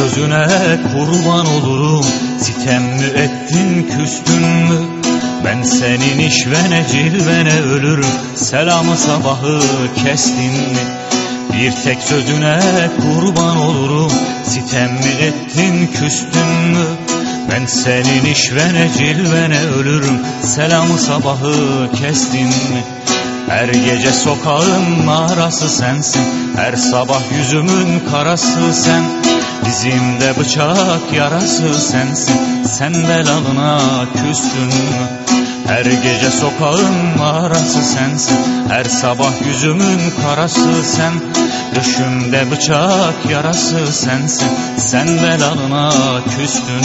sözüne kurban olurum. Sitem mi ettin küstün mü? Ben senin işvene cilvene ölürüm. Selamı sabahı kestin mi? Bir tek sözüne kurban olurum. Sitem mi ettin küstün mü? Ben senin işvene cilvene ölürüm. Selamı sabahı kestin mi? Her gece sokağın mağarası sensin. Her sabah yüzümün karası sen Dizimde bıçak yarası sensin. Sen belalına küstün? Her gece sokağın mağarası sensin. Her sabah yüzümün karası sen. Düşümde bıçak yarası sensin. Sen belalına küstün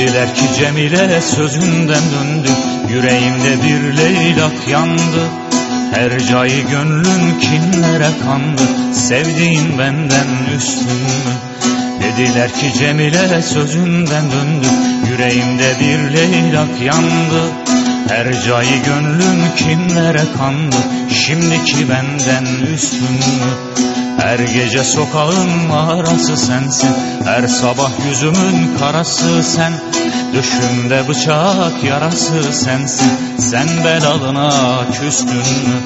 Dediler ki Cemile sözünden döndü Yüreğimde bir leylak yandı Her cayı gönlün kinlere kandı Sevdiğin benden üstün mü? Dediler ki Cemile sözünden döndü Yüreğimde bir leylak yandı Her cayı gönlün kimlere kandı Şimdiki benden üstün mü? Her gece sokağın mağarası sensin. Her sabah yüzümün karası sen. Düşümde bıçak yarası sensin. Sen belalına küstün mü?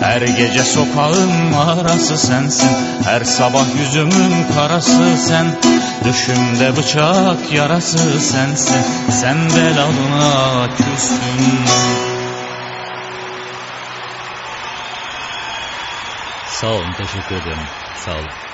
Her gece sokağın mağarası sensin. Her sabah yüzümün karası sen. Düşümde bıçak yarası sensin. Sen belalına küstün mü? Sağ olun, teşekkür ederim. Sağ olun.